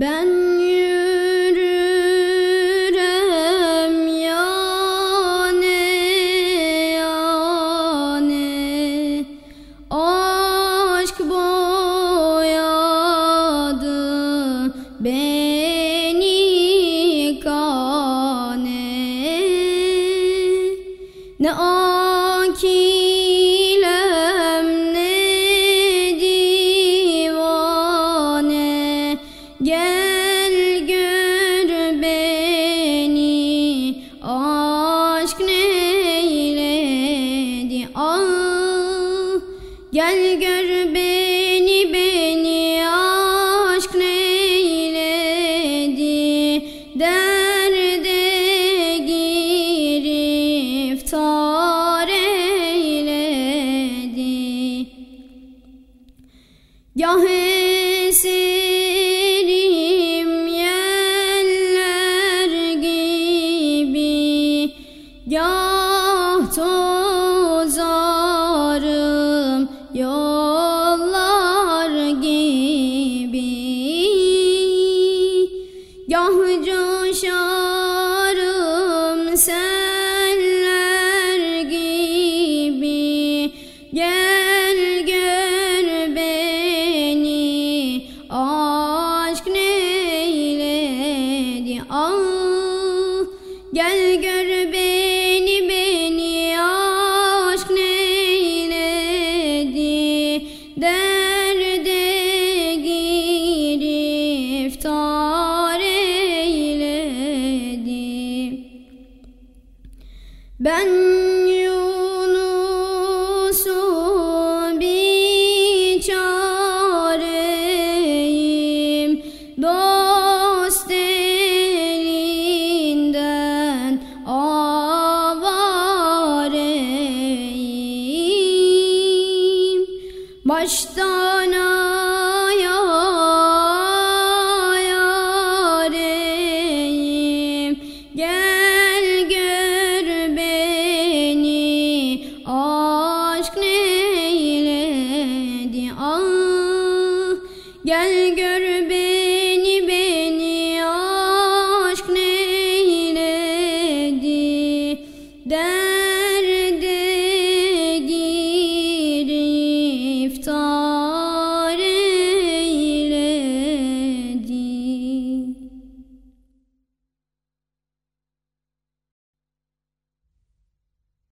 Ben yürürüm yane yane Aşk boyadı beni kane Ne akil 要回家 Ben Yunus'u bir çareyim Dost Baştan Dan